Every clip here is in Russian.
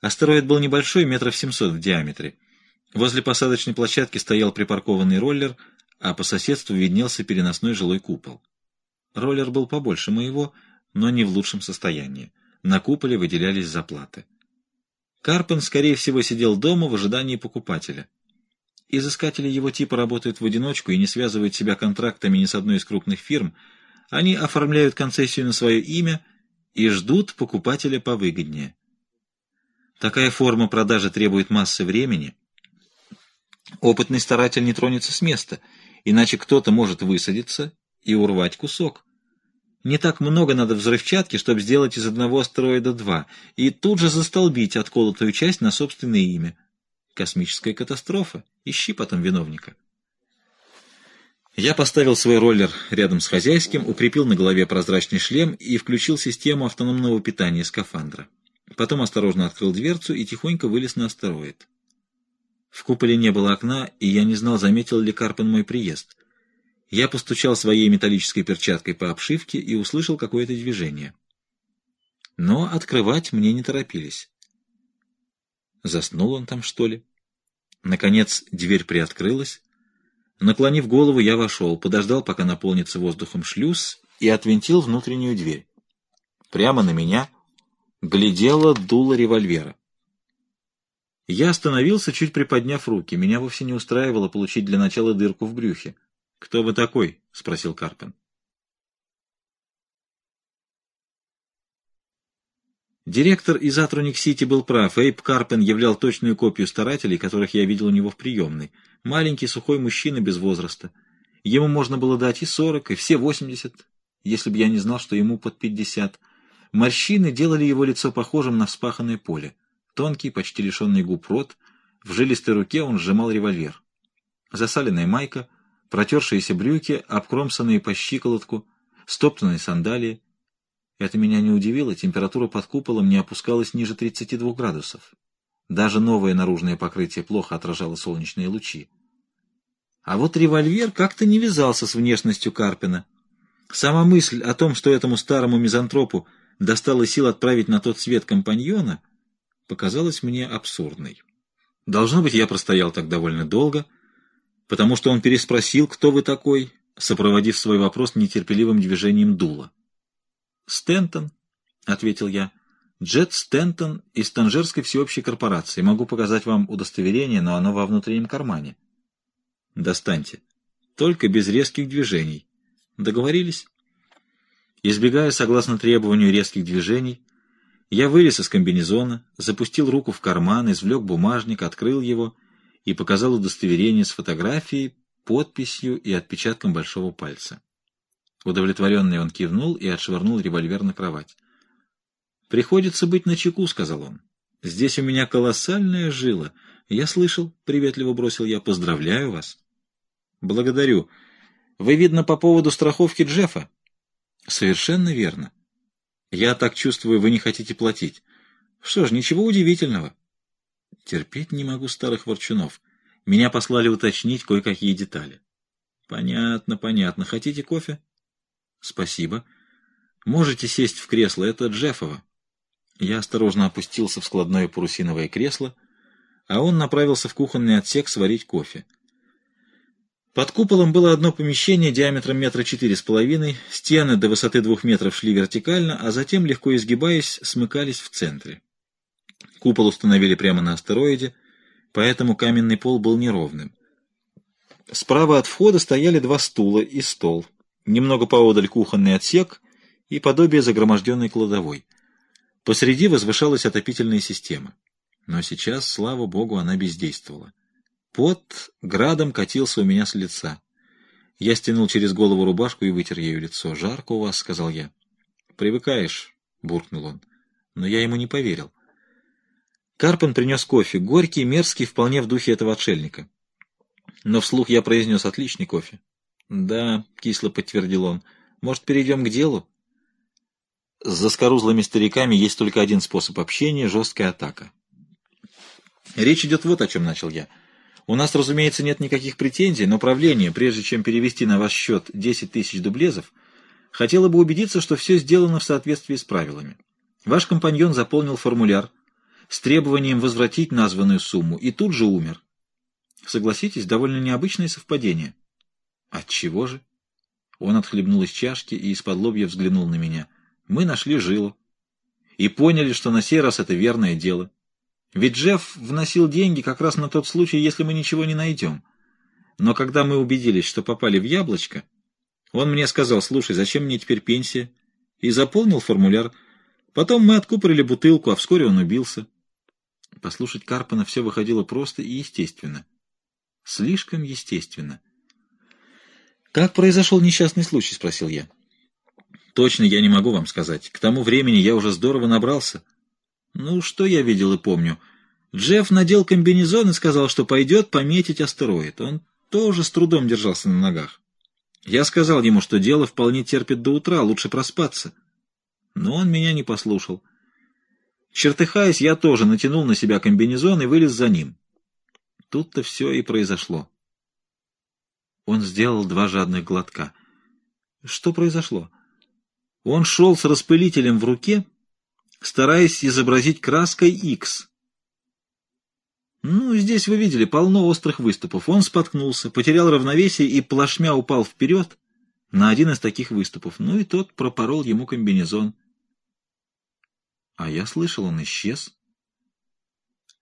Астероид был небольшой, метров 700 в диаметре. Возле посадочной площадки стоял припаркованный роллер, а по соседству виднелся переносной жилой купол. Роллер был побольше моего, но не в лучшем состоянии. На куполе выделялись заплаты. Карпен, скорее всего, сидел дома в ожидании покупателя. Изыскатели его типа работают в одиночку и не связывают себя контрактами ни с одной из крупных фирм. Они оформляют концессию на свое имя и ждут покупателя повыгоднее. Такая форма продажи требует массы времени. Опытный старатель не тронется с места, иначе кто-то может высадиться и урвать кусок. Не так много надо взрывчатки, чтобы сделать из одного астероида два, и тут же застолбить отколотую часть на собственное имя. Космическая катастрофа. Ищи потом виновника. Я поставил свой роллер рядом с хозяйским, укрепил на голове прозрачный шлем и включил систему автономного питания скафандра. Потом осторожно открыл дверцу и тихонько вылез на астероид. В куполе не было окна, и я не знал, заметил ли Карпен мой приезд. Я постучал своей металлической перчаткой по обшивке и услышал какое-то движение. Но открывать мне не торопились. Заснул он там, что ли? Наконец дверь приоткрылась. Наклонив голову, я вошел, подождал, пока наполнится воздухом шлюз, и отвинтил внутреннюю дверь. Прямо на меня глядело дуло револьвера. Я остановился, чуть приподняв руки. Меня вовсе не устраивало получить для начала дырку в брюхе. «Кто вы такой?» — спросил Карпен. Директор из Атроник-Сити был прав. Эйп Карпен являл точную копию старателей, которых я видел у него в приемной. Маленький сухой мужчина без возраста. Ему можно было дать и сорок, и все восемьдесят, если бы я не знал, что ему под пятьдесят. Морщины делали его лицо похожим на вспаханное поле. Тонкий, почти лишенный губ рот, в жилистой руке он сжимал револьвер. Засаленная майка, протершиеся брюки, обкромсанные по щиколотку, стоптанные сандалии — это меня не удивило, температура под куполом не опускалась ниже 32 градусов. Даже новое наружное покрытие плохо отражало солнечные лучи. А вот револьвер как-то не вязался с внешностью Карпина. Сама мысль о том, что этому старому мизантропу достало сил отправить на тот свет компаньона, показалась мне абсурдной. Должно быть, я простоял так довольно долго, потому что он переспросил, кто вы такой, сопроводив свой вопрос нетерпеливым движением дула. «Стентон», — ответил я. «Джет Стентон из Танжерской всеобщей корпорации. Могу показать вам удостоверение, но оно во внутреннем кармане». «Достаньте. Только без резких движений. Договорились?» Избегая, согласно требованию резких движений, я вылез из комбинезона, запустил руку в карман, извлек бумажник, открыл его и показал удостоверение с фотографией, подписью и отпечатком большого пальца. Удовлетворенный он кивнул и отшвырнул револьвер на кровать. «Приходится быть начеку», — сказал он. «Здесь у меня колоссальная жила. Я слышал», — приветливо бросил я, — «поздравляю вас». «Благодарю. Вы, видно, по поводу страховки Джеффа?» «Совершенно верно. Я так чувствую, вы не хотите платить. Что ж, ничего удивительного». «Терпеть не могу старых ворчунов. Меня послали уточнить кое-какие детали». «Понятно, понятно. Хотите кофе?» «Спасибо. Можете сесть в кресло, это Джеффово». Я осторожно опустился в складное парусиновое кресло, а он направился в кухонный отсек сварить кофе. Под куполом было одно помещение диаметром метра четыре с половиной, стены до высоты двух метров шли вертикально, а затем, легко изгибаясь, смыкались в центре. Купол установили прямо на астероиде, поэтому каменный пол был неровным. Справа от входа стояли два стула и стол — Немного поодаль кухонный отсек и подобие загроможденной кладовой. Посреди возвышалась отопительная система. Но сейчас, слава богу, она бездействовала. Пот градом катился у меня с лица. Я стянул через голову рубашку и вытер ею лицо. «Жарко у вас», — сказал я. «Привыкаешь», — буркнул он. Но я ему не поверил. Карпен принес кофе, горький, мерзкий, вполне в духе этого отшельника. Но вслух я произнес «отличный кофе». «Да», — кисло подтвердил он. «Может, перейдем к делу?» С заскорузлыми стариками есть только один способ общения — жесткая атака. Речь идет вот о чем начал я. У нас, разумеется, нет никаких претензий, но правление, прежде чем перевести на ваш счет 10 тысяч дублезов, хотело бы убедиться, что все сделано в соответствии с правилами. Ваш компаньон заполнил формуляр, с требованием возвратить названную сумму, и тут же умер. Согласитесь, довольно необычное совпадение. Отчего же? Он отхлебнул из чашки и из-под лобья взглянул на меня. Мы нашли жилу. И поняли, что на сей раз это верное дело. Ведь Джефф вносил деньги как раз на тот случай, если мы ничего не найдем. Но когда мы убедились, что попали в яблочко, он мне сказал, слушай, зачем мне теперь пенсия? И заполнил формуляр. Потом мы откупорили бутылку, а вскоре он убился. Послушать Карпана все выходило просто и естественно. Слишком естественно. «Как произошел несчастный случай?» — спросил я. «Точно я не могу вам сказать. К тому времени я уже здорово набрался». «Ну, что я видел и помню. Джефф надел комбинезон и сказал, что пойдет пометить астероид. Он тоже с трудом держался на ногах. Я сказал ему, что дело вполне терпит до утра, лучше проспаться. Но он меня не послушал. Чертыхаясь, я тоже натянул на себя комбинезон и вылез за ним. Тут-то все и произошло. Он сделал два жадных глотка. Что произошло? Он шел с распылителем в руке, стараясь изобразить краской X. Ну, здесь вы видели полно острых выступов. Он споткнулся, потерял равновесие и плашмя упал вперед на один из таких выступов. Ну и тот пропорол ему комбинезон. А я слышал, он исчез.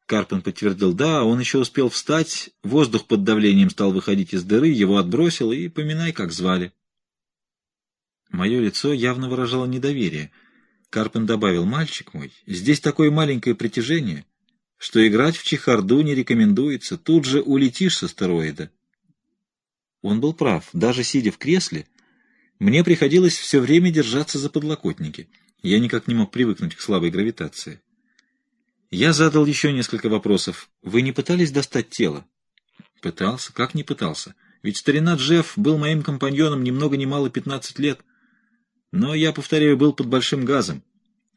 Карпен подтвердил, да, он еще успел встать, воздух под давлением стал выходить из дыры, его отбросило, и поминай, как звали. Мое лицо явно выражало недоверие. Карпен добавил, мальчик мой, здесь такое маленькое притяжение, что играть в чехарду не рекомендуется, тут же улетишь с астероида. Он был прав, даже сидя в кресле, мне приходилось все время держаться за подлокотники. Я никак не мог привыкнуть к слабой гравитации. Я задал еще несколько вопросов. Вы не пытались достать тело? Пытался. Как не пытался? Ведь старина Джефф был моим компаньоном ни много ни мало 15 лет. Но я, повторяю, был под большим газом.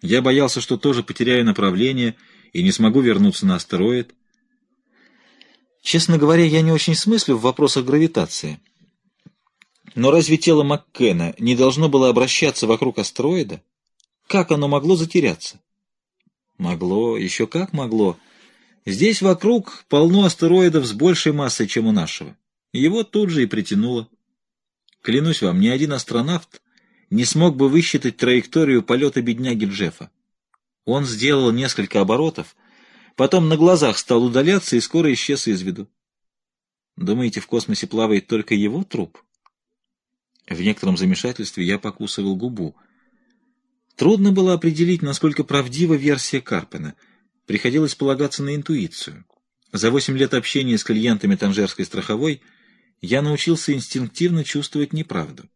Я боялся, что тоже потеряю направление и не смогу вернуться на астероид. Честно говоря, я не очень смыслю в вопросах гравитации. Но разве тело Маккена не должно было обращаться вокруг астероида? Как оно могло затеряться? Могло, еще как могло. Здесь вокруг полно астероидов с большей массой, чем у нашего. Его тут же и притянуло. Клянусь вам, ни один астронавт не смог бы высчитать траекторию полета бедняги Джеффа. Он сделал несколько оборотов, потом на глазах стал удаляться и скоро исчез из виду. Думаете, в космосе плавает только его труп? В некотором замешательстве я покусывал губу — Трудно было определить, насколько правдива версия Карпена. Приходилось полагаться на интуицию. За восемь лет общения с клиентами Танжерской страховой я научился инстинктивно чувствовать неправду.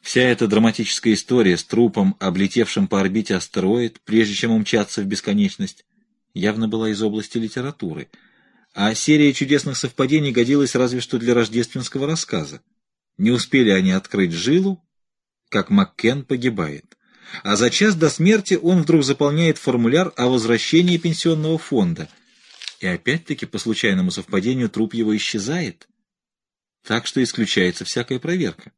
Вся эта драматическая история с трупом, облетевшим по орбите астероид, прежде чем умчаться в бесконечность, явно была из области литературы, а серия чудесных совпадений годилась разве что для рождественского рассказа. Не успели они открыть жилу, как Маккен погибает а за час до смерти он вдруг заполняет формуляр о возвращении пенсионного фонда. И опять-таки, по случайному совпадению, труп его исчезает. Так что исключается всякая проверка.